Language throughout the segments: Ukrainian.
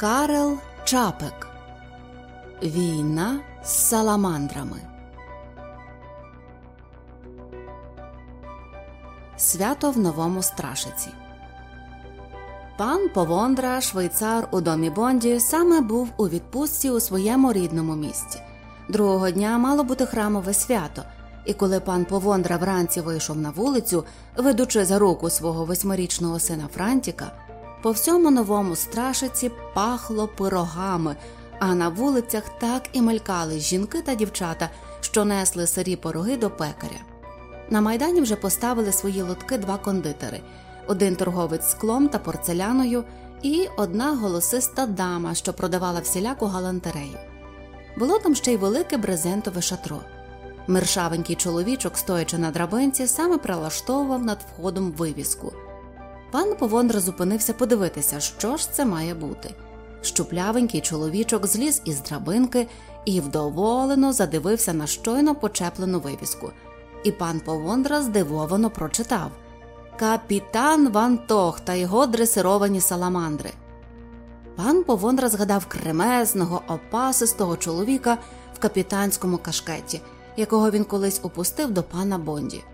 Карел Чапек Війна з саламандрами. Свято в новому страшиці. Пан Повондра, швейцар у домі Бонді, саме був у відпустці у своєму рідному місті. Другого дня мало бути храмове свято, і коли пан Повондра вранці вийшов на вулицю, ведучи за руку свого восьмирічного сина Франтіка, по всьому новому страшиці пахло пирогами, а на вулицях так і мелькали жінки та дівчата, що несли сирі пироги до пекаря. На майдані вже поставили свої лотки два кондитери один торговець склом та порцеляною, і одна голосиста дама, що продавала всіляку галантерею. Було там ще й велике брезентове шатро. Мершавенький чоловічок, стоячи на драбинці, саме прилаштовував над входом вивіску. Пан Повондра зупинився подивитися, що ж це має бути. Щуплявенький чоловічок зліз із драбинки і вдоволено задивився на щойно почеплену вивіску. І пан Повондра здивовано прочитав Капітан Вантох та його дресировані саламандри. Пан Повондра згадав кремезного, опасистого чоловіка в капітанському кашкеті, якого він колись упустив до пана Бонді.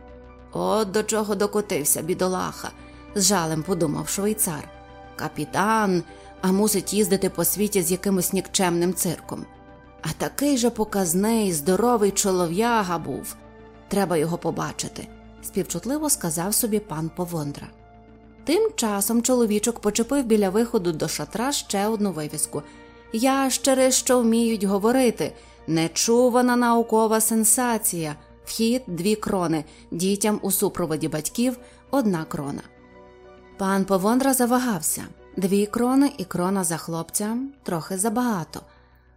От до чого докотився, бідолаха, з жалем подумав швейцар. Капітан, а мусить їздити по світі з якимось нікчемним цирком. А такий же показний, здоровий чолов'яга був. Треба його побачити, співчутливо сказав собі пан Повондра. Тим часом чоловічок почепив біля виходу до шатра ще одну вивіску Ящери, що вміють говорити, нечувана наукова сенсація, вхід дві крони, дітям у супроводі батьків одна крона. Пан Повондра завагався дві крони і крона за хлопця трохи забагато.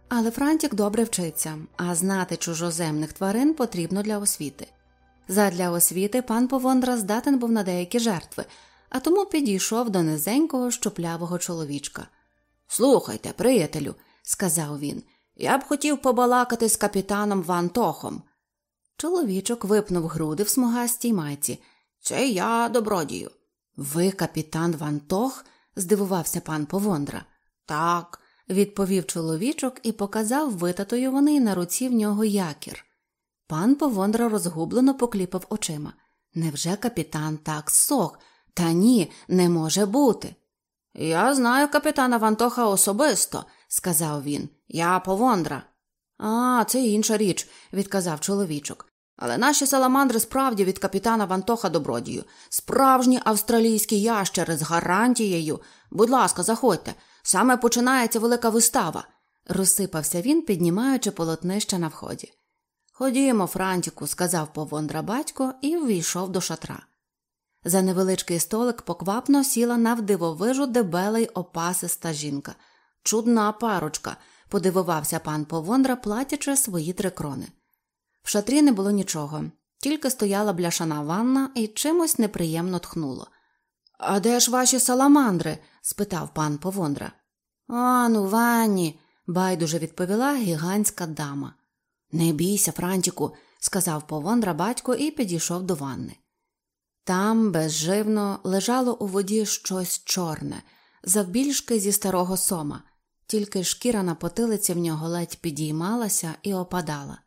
Але Франтік добре вчиться, а знати чужоземних тварин потрібно для освіти. Задля освіти пан Повондра здатен був на деякі жертви, а тому підійшов до низенького щоплявого чоловічка. Слухайте, приятелю, сказав він, я б хотів побалакати з капітаном Ван Тохом. Чоловічок випнув груди в смугастій майці. Це я добродію. Ви капітан Ван Тох? здивувався пан Повондра. Так, відповів чоловічок і показав витатуйований на руці в нього якір. Пан Повондра розгублено покліпав очима. Невже капітан так сох? Та ні, не може бути. Я знаю капітана Вантоха особисто, сказав він. Я Повондра. А, це інша річ, відказав чоловічок. Але наші саламандри справді від капітана Вантоха добродію, справжні австралійські ящери з гарантією. Будь ласка, заходьте, саме починається велика вистава, розсипався він, піднімаючи полотнище на вході. Ходімо, Франтіку, сказав повондра батько і ввійшов до шатра. За невеличкий столик поквапно сіла навдивовижу дебела й опасиста жінка. Чудна парочка, подивувався пан Повондра, платячи свої три крони. В шатрі не було нічого, тільки стояла бляшана ванна і чимось неприємно тхнуло. А де ж ваші саламандри? спитав пан Повондра. «А, ну, ванні, байдуже відповіла гігантська дама. Не бійся, Франтіку, сказав Повондра батько і підійшов до ванни. Там безживно лежало у воді щось чорне, завбільшки зі старого сома, тільки шкіра на потилиці в нього ледь підіймалася і опадала.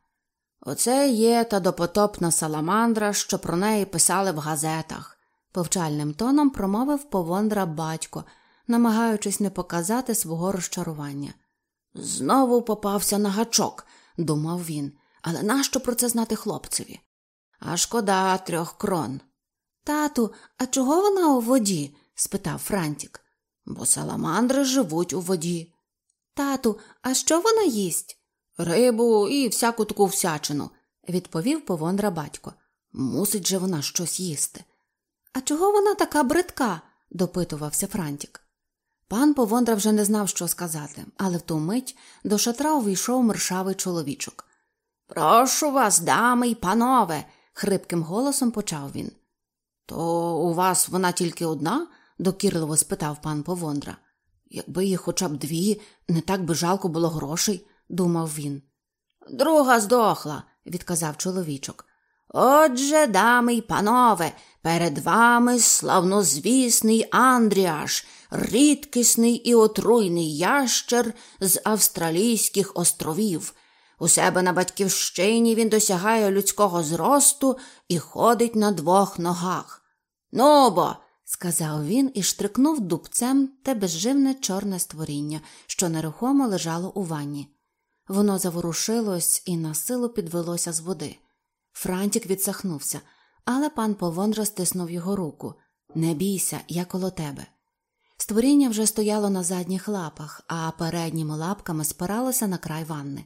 Оце є та допотопна саламандра, що про неї писали в газетах, повчальним тоном промовив Повондра батько, намагаючись не показати свого розчарування. Знову попався на гачок, думав він, але нащо про це знати хлопцеві? А шкода трьох крон. Тату, а чого вона у воді? спитав Франтік. Бо саламандри живуть у воді. Тату, а що вона їсть? Рибу і всяку таку всячину, відповів повондра батько. Мусить же вона щось їсти. А чого вона така бридка? допитувався Франтік. Пан Повондра вже не знав, що сказати, але в ту мить до шатра увійшов мершавий чоловічок. Прошу вас, дами й панове, хрипким голосом почав він. То у вас вона тільки одна? докірливо спитав пан Повондра. Якби їх хоча б дві, не так би жалко було грошей, думав він. Друга здохла, відказав чоловічок. Отже, дами й панове, Перед вами славнозвісний Андріаш, рідкісний і отруйний ящер з Австралійських островів. У себе на батьківщині він досягає людського зросту і ходить на двох ногах. Ну бо, сказав він і штрикнув дубцем те безживне чорне створіння, що нерухомо лежало у ванні. Воно заворушилось і на силу підвелося з води. Франтік відсахнувся, але пан Повон розтиснув його руку. Не бійся, я коло тебе. Створіння вже стояло на задніх лапах, а передніми лапками спиралося на край ванни.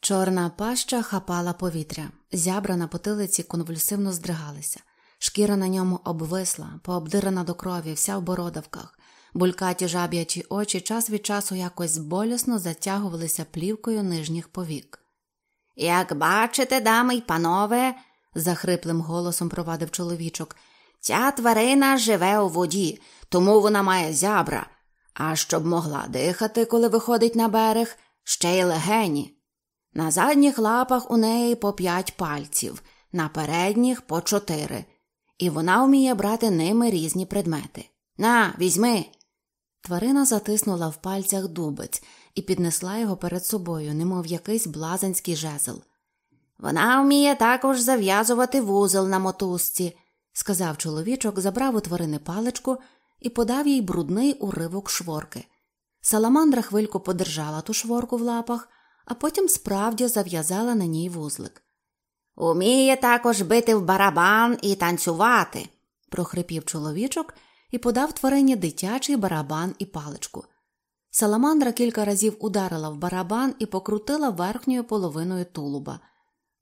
Чорна паща хапала повітря, зябра на потилиці конвульсивно здригалися, шкіра на ньому обвисла, пообдирана до крові, вся в бородавках, булькаті жаб'ячі очі час від часу якось болісно затягувалися плівкою нижніх повік. Як бачите, дами й панове, захриплим голосом провадив чоловічок, ця тварина живе у воді, тому вона має зябра, а щоб могла дихати, коли виходить на берег, ще й легені. На задніх лапах у неї по п'ять пальців, на передніх по чотири, і вона вміє брати ними різні предмети. На, візьми. Тварина затиснула в пальцях дубець і піднесла його перед собою, немов якийсь блазенський жезл. Вона вміє також зав'язувати вузол на мотузці, сказав чоловічок, забрав у тварини паличку і подав їй брудний уривок шворки. Саламандра хвильку подержала ту шворку в лапах, а потім справді зав'язала на ній вузлик. Уміє також бити в барабан і танцювати, прохрипів чоловічок і подав тварині дитячий барабан і паличку. Саламандра кілька разів ударила в барабан і покрутила верхньою половиною тулуба.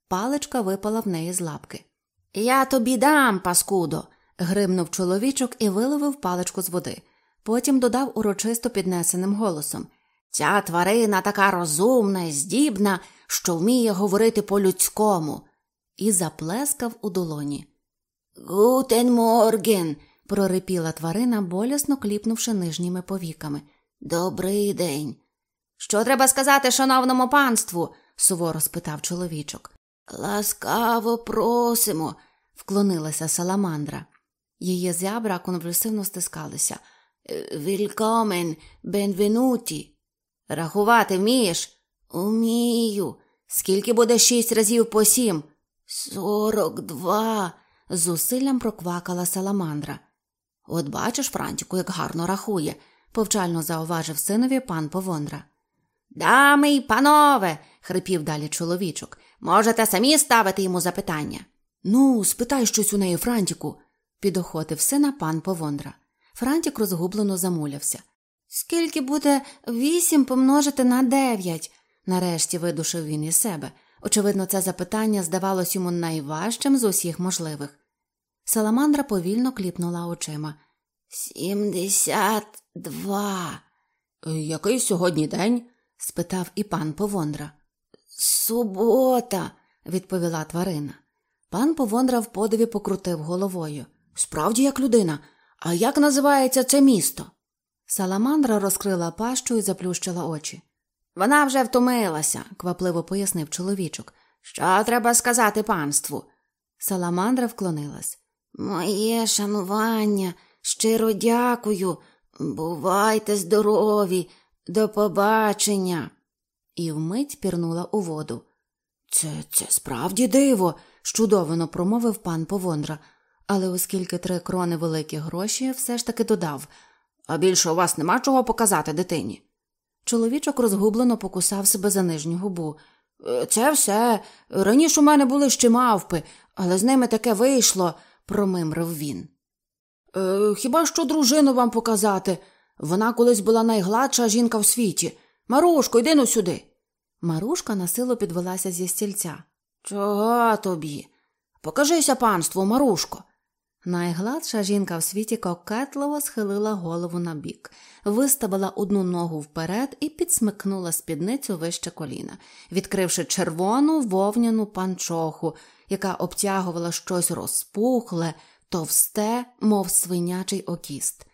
Паличка випала в неї з лапки. Я тобі дам, паскудо. гримнув чоловічок і виловив паличку з води. Потім додав урочисто піднесеним голосом Ця тварина така розумна і здібна, що вміє говорити по-людському, і заплескав у долоні. Гутен Морген, прорипіла тварина, болісно кліпнувши нижніми повіками. Добрий день. Що треба сказати шановному панству? суворо спитав чоловічок. Ласкаво просимо, вклонилася саламандра. Її зябра конвульсивно стискалися. Вількомен, бенвенуті. Рахувати вмієш? Умію. Скільки буде шість разів по сім? Сорок два. з усиллям проквакала саламандра. От бачиш, Франтіку, як гарно рахує, повчально зауважив синові пан Повондра. Дами й панове, хрипів далі чоловічок, можете самі ставити йому запитання. Ну, спитай щось у неї, Франтіку, підохотив сина пан Повондра. Франтік розгублено замулявся. Скільки буде вісім помножити на дев'ять? нарешті видушив він із себе. Очевидно, це запитання здавалось йому найважчим з усіх можливих. Саламандра повільно кліпнула очима. Сімдесят два. Який сьогодні день? спитав і пан Повондра. Субота, відповіла тварина. Пан Повондра в подиві покрутив головою. Справді, як людина. А як називається це місто? Саламандра розкрила пащу і заплющила очі. Вона вже втомилася, квапливо пояснив чоловічок. Що треба сказати панству? Саламандра вклонилась. Моє шанування, щиро дякую. Бувайте здорові, до побачення. І вмить пірнула у воду. Це це справді диво, щудовано промовив пан Повондра, але оскільки три крони великі гроші, все ж таки додав а більше у вас нема чого показати дитині. Чоловічок розгублено покусав себе за нижню губу. «Е, це все. Раніше у мене були ще мавпи, але з ними таке вийшло, промимрив він. «Е, Хіба що дружину вам показати? Вона колись була найгладша жінка в світі. Марушко, йди ну сюди. Марушка насилу підвелася зі стільця. Чого тобі? Покажися панству, Марушко. Найгладша жінка в світі кокетливо схилила голову на бік, виставила одну ногу вперед і підсмикнула спідницю вище коліна, відкривши червону вовняну панчоху, яка обтягувала щось розпухле, товсте, мов свинячий окіст.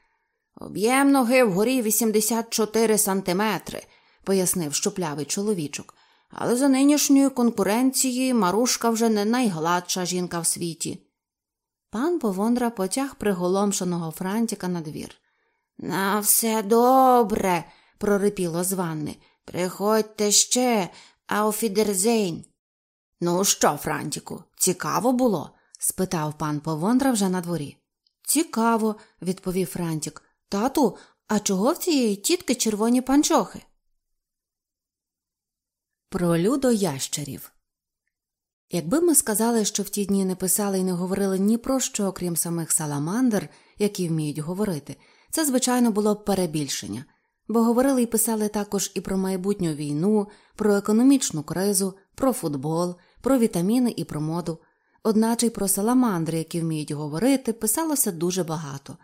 Об'єм ноги вгорі 84 сантиметри, пояснив щуплявий чоловічок, але за нинішньої конкуренції Марушка вже не найгладша жінка в світі. Пан Повондра потяг приголомшеного Франтіка на двір. На все добре, прорипіло з ванни. Приходьте ще, ауфідерзейн. Ну що, Франтіку, цікаво було? спитав пан Повондра вже на дворі. Цікаво, відповів Франтік. Тату, а чого в цієї тітки червоні панчохи? Про людо ящерів. Якби ми сказали, що в ті дні не писали і не говорили ні про що, окрім самих саламандр, які вміють говорити, це, звичайно, було б перебільшення, бо говорили і писали також і про майбутню війну, про економічну кризу, про футбол, про вітаміни і про моду. Одначе й про саламандри, які вміють говорити, писалося дуже багато,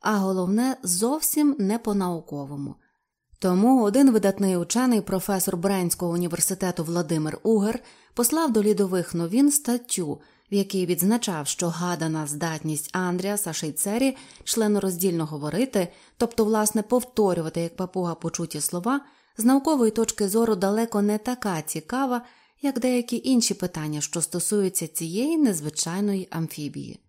а головне, зовсім не по науковому. Тому один видатний учений, професор Бренського університету Владимир Угер, послав до лідових новин статтю, в якій відзначав, що гадана здатність Андріаса Шейцері членороздільно говорити, тобто, власне, повторювати як папуга почуті слова, з наукової точки зору далеко не така цікава, як деякі інші питання, що стосуються цієї незвичайної амфібії.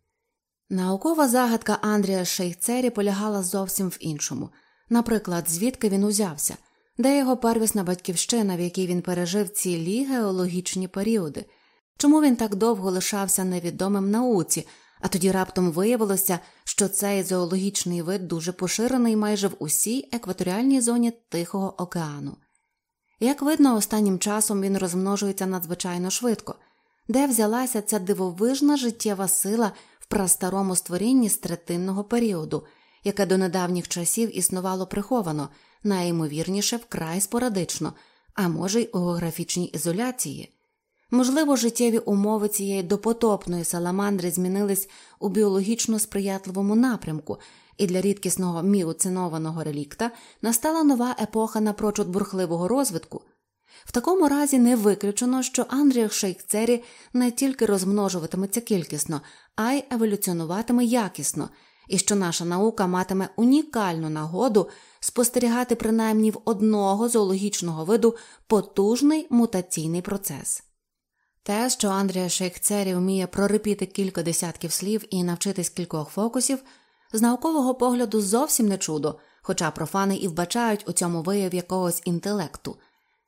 Наукова загадка Андрія Шейцері полягала зовсім в іншому. Наприклад, звідки він узявся, де його первісна батьківщина, в якій він пережив цілі геологічні періоди, чому він так довго лишався невідомим науці, а тоді раптом виявилося, що цей зоологічний вид дуже поширений майже в усій екваторіальній зоні Тихого океану. Як видно, останнім часом він розмножується надзвичайно швидко, де взялася ця дивовижна життєва сила в прастарому створінні з третинного періоду яке до недавніх часів існувало приховано, найімовірніше вкрай спорадично, а може й у географічній ізоляції. Можливо, життєві умови цієї допотопної саламандри змінились у біологічно сприятливому напрямку, і для рідкісного міоцинованого релікта настала нова епоха напрочуд бурхливого розвитку. В такому разі не виключено, що Андріях Шейкцері не тільки розмножуватиметься кількісно, а й еволюціонуватиме якісно, і що наша наука матиме унікальну нагоду спостерігати принаймні в одного зоологічного виду потужний мутаційний процес. Те, що Андрія Шейхцері вміє прорипіти кілька десятків слів і навчитись кількох фокусів, з наукового погляду зовсім не чудо, хоча профани і вбачають у цьому вияв якогось інтелекту.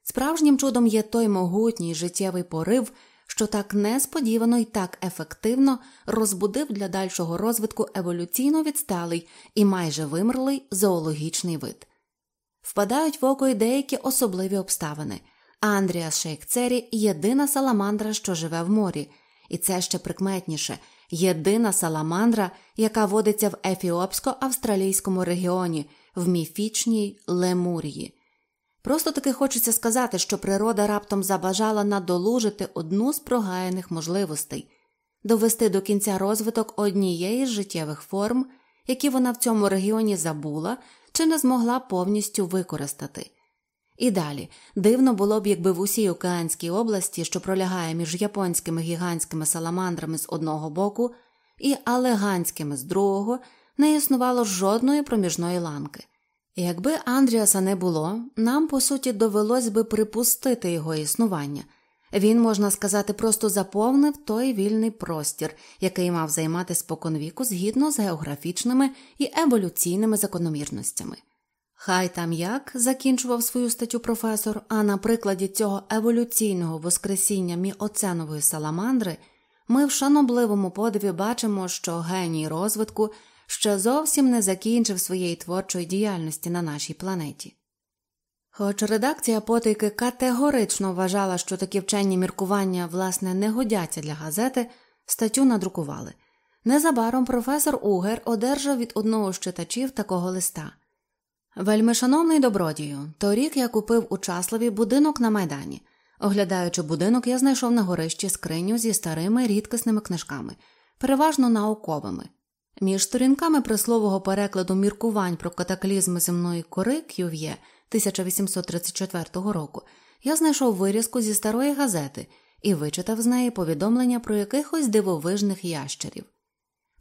Справжнім чудом є той могутній життєвий порив, що так несподівано і так ефективно розбудив для дальшого розвитку еволюційно відсталий і майже вимерлий зоологічний вид. Впадають в око й деякі особливі обставини. Андріас Шейкцері єдина саламандра, що живе в морі, і це ще прикметніше єдина саламандра, яка водиться в ефіопсько-австралійському регіоні, в міфічній Лемурії. Просто таки хочеться сказати, що природа раптом забажала надолужити одну з прогаяних можливостей довести до кінця розвиток однієї з життєвих форм, які вона в цьому регіоні забула чи не змогла повністю використати. І далі дивно було б, якби в усій океанській області, що пролягає між японськими гігантськими саламандрами з одного боку і алеганськими з другого, не існувало жодної проміжної ланки. Якби Андріаса не було, нам по суті довелось би припустити його існування. Він, можна сказати, просто заповнив той вільний простір, який мав займати споконвіку згідно з географічними і еволюційними закономірностями. Хай там як закінчував свою статтю професор, а на прикладі цього еволюційного воскресіння міоценової саламандри ми в шанобливому подиві бачимо, що геній розвитку ще зовсім не закінчив своєї творчої діяльності на нашій планеті. Хоч редакція потайки категорично вважала, що такі вчені міркування, власне, не годяться для газети, статтю надрукували. Незабаром професор Угер одержав від одного з читачів такого листа. Вельми шановний добродію, торік я купив у Часлові будинок на майдані. Оглядаючи будинок, я знайшов на горищі скриню зі старими рідкісними книжками, переважно науковими. Між сторінками прислового перекладу міркувань про катаклізми земної кори Кюв'є 1834 року я знайшов вирізку зі старої газети і вичитав з неї повідомлення про якихось дивовижних ящерів.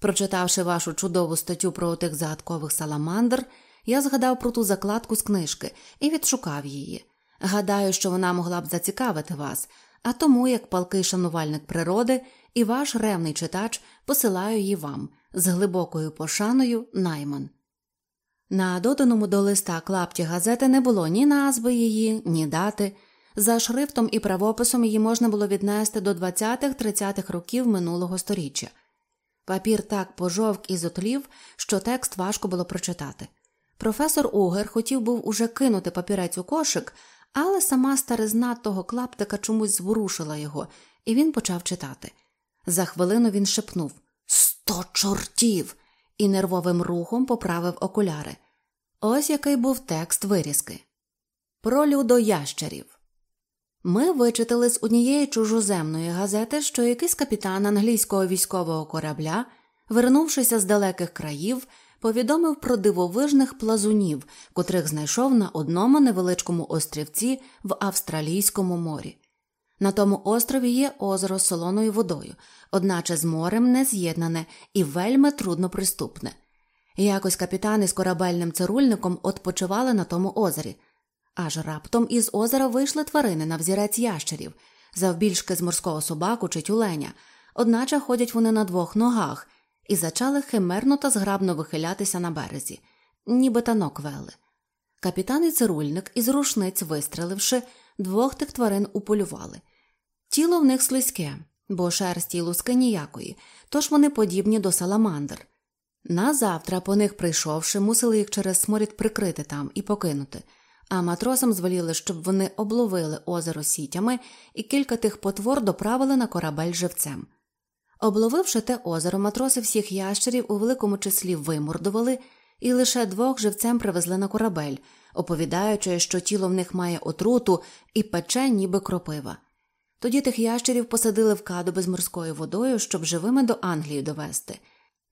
Прочитавши вашу чудову статтю про тих загадкових саламандр, я згадав про ту закладку з книжки і відшукав її. Гадаю, що вона могла б зацікавити вас, а тому, як палкий шанувальник природи, і ваш ревний читач посилаю її вам з глибокою пошаною найман. На доданому до листа клапті газети не було ні назви її, ні дати. За шрифтом і правописом її можна було віднести до 20-30-х років минулого сторіччя. Папір так пожовк і зотлів, що текст важко було прочитати. Професор Угер хотів був уже кинути папірець у кошик, але сама старизна того клаптика чомусь зворушила його, і він почав читати. За хвилину він шепнув Сто чортів! і нервовим рухом поправив окуляри. Ось який був текст вирізки. Про людоящерів. Ми вичитали з однієї чужоземної газети, що якийсь капітан англійського військового корабля, вернувшися з далеких країв, повідомив про дивовижних плазунів, котрих знайшов на одному невеличкому острівці в Австралійському морі. На тому острові є озеро з солоною водою, одначе з морем не з'єднане і вельми трудноприступне. Якось капітани з корабельним цирульником odpoчивали на тому озері. Аж раптом із озера вийшли тварини на взірець ящерів, завбільшки з морського собаку чи тюленя, одначе ходять вони на двох ногах і зачали химерно та зграбно вихилятися на березі, ніби танок вели. Капітан і цирульник із рушниць, вистреливши, двох тих тварин уполювали. Тіло в них слизьке, бо шерсті луски ніякої, тож вони подібні до саламандр. Назавтра, по них прийшовши, мусили їх через сморід прикрити там і покинути а матросам звеліли, щоб вони обловили озеро сітями і кілька тих потвор доправили на корабель живцем. Обловивши те озеро, матроси всіх ящерів у великому числі вимордували і лише двох живцем привезли на корабель, оповідаючи, що тіло в них має отруту і пече, ніби кропива. Тоді тих ящерів посадили в кадуби з морською водою, щоб живими до Англії довести.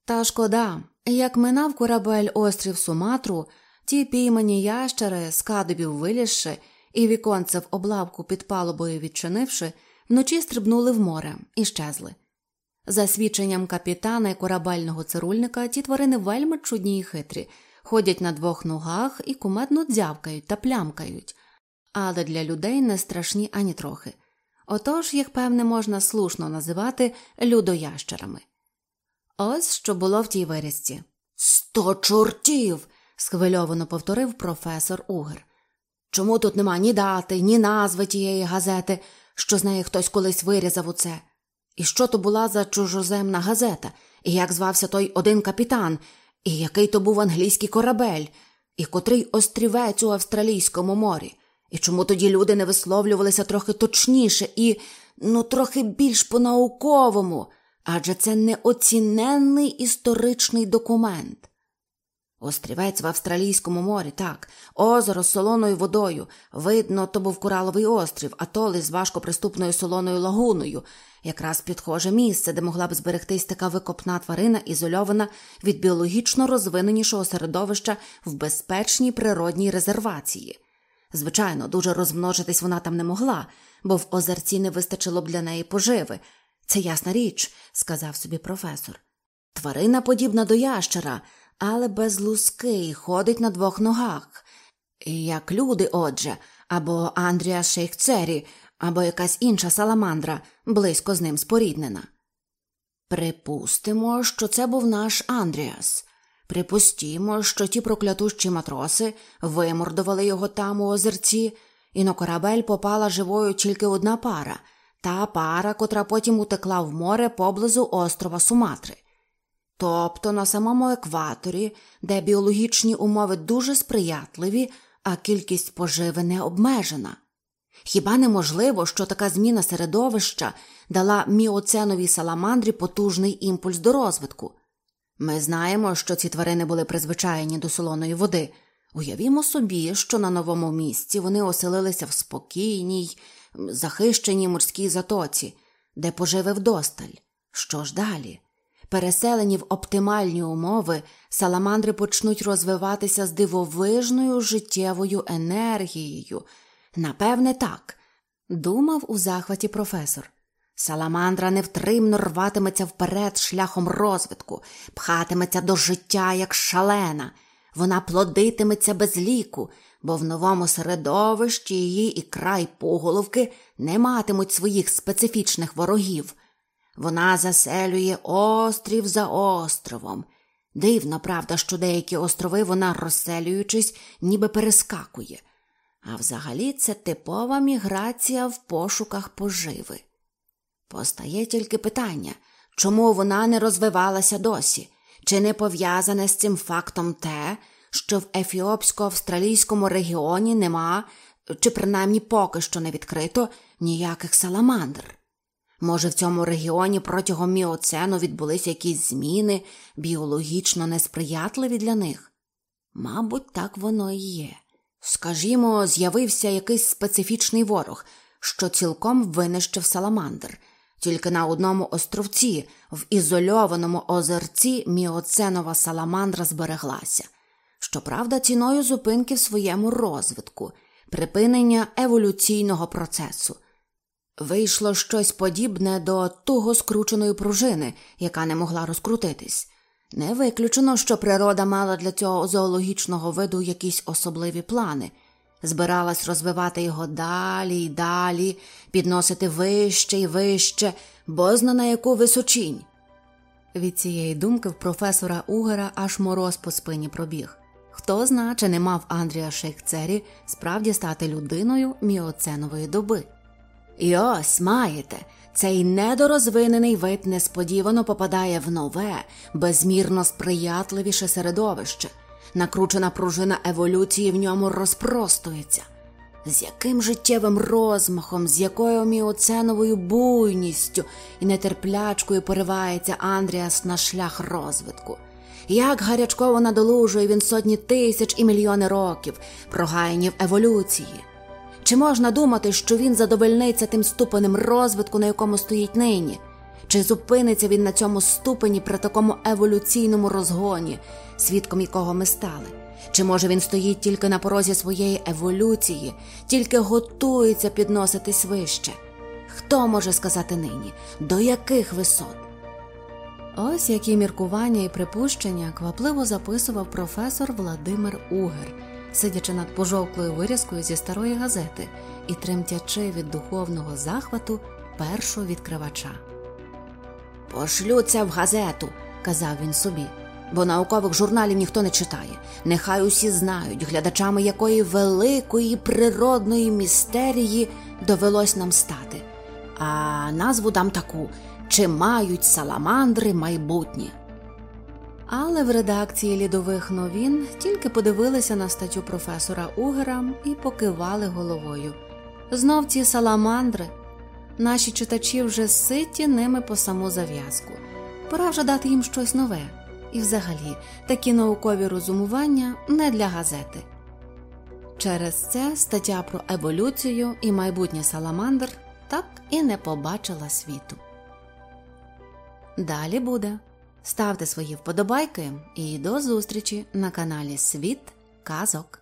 Та шкода, як минав корабель острів Суматру, Ті піймані ящери, з кадубів вилізши і віконце в облавку під палубою відчинивши, вночі стрибнули в море і щезли. За свідченням капітана і корабельного цирульника, ті тварини вельми чудні і хитрі, ходять на двох ногах і кумедно дзявкають та плямкають, але для людей не страшні ані трохи. Отож їх, певне, можна слушно називати людоящерами. Ось що було в тій вирізці. Сто чортів схвильовано повторив професор Угер. Чому тут нема ні дати, ні назви тієї газети, що з неї хтось колись вирізав у це? І що то була за чужоземна газета, і як звався той один капітан, і який то був англійський корабель, і котрий острівець у Австралійському морі? І чому тоді люди не висловлювалися трохи точніше і, ну, трохи більш по-науковому? Адже це неоціненний історичний документ. Острівець в Австралійському морі, так, озеро з солоною водою. Видно, то був кораловий острів, а толи з важкоприступною солоною лагуною, якраз підхоже місце, де могла б зберегтись така викопна тварина, ізольована від біологічно розвиненішого середовища в безпечній природній резервації. Звичайно, дуже розмножитись вона там не могла, бо в озерці не вистачило б для неї поживи. Це ясна річ, сказав собі професор. Тварина подібна до ящера але без луски ходить на двох ногах, як люди, отже, або Андрія Шейхцері, або якась інша саламандра, близько з ним споріднена. Припустимо, що це був наш Андріас. Припустімо, що ті проклятущі матроси вимордували його там у озерці, і на корабель попала живою тільки одна пара та пара, котра потім утекла в море поблизу острова Суматри. Тобто на самому екваторі, де біологічні умови дуже сприятливі, а кількість поживи не обмежена. Хіба неможливо, що така зміна середовища дала міоценовій саламандрі потужний імпульс до розвитку? Ми знаємо, що ці тварини були призвичайні до солоної води. Уявімо собі, що на новому місці вони оселилися в спокійній, захищеній морській затоці, де поживи вдосталь. Що ж далі? Переселені в оптимальні умови, саламандри почнуть розвиватися з дивовижною життєвою енергією. Напевне, так, думав у захваті професор. Саламандра невтримно рватиметься вперед шляхом розвитку, пхатиметься до життя як шалена, вона плодитиметься без ліку, бо в новому середовищі її і край поголовки не матимуть своїх специфічних ворогів. Вона заселює острів за островом. Дивно, правда, що деякі острови вона, розселюючись, ніби перескакує. А взагалі це типова міграція в пошуках поживи. Постає тільки питання, чому вона не розвивалася досі, чи не пов'язане з цим фактом те, що в ефіопсько-австралійському регіоні нема, чи принаймні поки що не відкрито ніяких саламандр. Може, в цьому регіоні протягом міоцену відбулися якісь зміни, біологічно несприятливі для них? Мабуть, так воно і є. Скажімо, з'явився якийсь специфічний ворог, що цілком винищив саламандр, тільки на одному островці, в ізольованому озерці міоценова саламандра збереглася, щоправда, ціною зупинки в своєму розвитку, припинення еволюційного процесу. Вийшло щось подібне до туго скрученої пружини, яка не могла розкрутитись. Не виключено, що природа мала для цього зоологічного виду якісь особливі плани, збиралась розвивати його далі й далі, підносити вище й вище, бозна на яку височінь. Від цієї думки в професора Угера аж мороз по спині пробіг. Хто зна, чи не мав Андрія Шейхцері справді стати людиною міоценової доби. І ось маєте, цей недорозвинений вид несподівано попадає в нове, безмірно сприятливіше середовище, накручена пружина еволюції в ньому розпростується. З яким життєвим розмахом, з якою міоценовою буйністю і нетерплячкою поривається Андріас на шлях розвитку, як гарячково надолужує він сотні тисяч і мільйони років, прогаяні в еволюції. Чи можна думати, що він задовольниться тим ступенем розвитку, на якому стоїть нині? Чи зупиниться він на цьому ступені при такому еволюційному розгоні, свідком якого ми стали? Чи може він стоїть тільки на порозі своєї еволюції, тільки готується підноситись вище? Хто може сказати нині, до яких висот? Ось які міркування і припущення квапливо записував професор Владимир Угер сидячи над пожовклою вирізкою зі старої газети і тремтячи від духовного захвату першого відкривача. Пошлю це в газету, казав він собі, бо наукових журналів ніхто не читає. Нехай усі знають, глядачами якої великої природної містерії довелось нам стати. А назву дам таку чи мають саламандри майбутнє. Але в редакції лідових новин тільки подивилися на статтю професора Угера і покивали головою. Знов ці саламандри. Наші читачі вже ситі ними по саму зав'язку. Пора вже дати їм щось нове. І, взагалі, такі наукові розумування не для газети. Через це стаття про еволюцію і майбутнє саламандр так і не побачила світу. Далі буде. Ставте свої вподобайки і до зустрічі на каналі Світ Казок.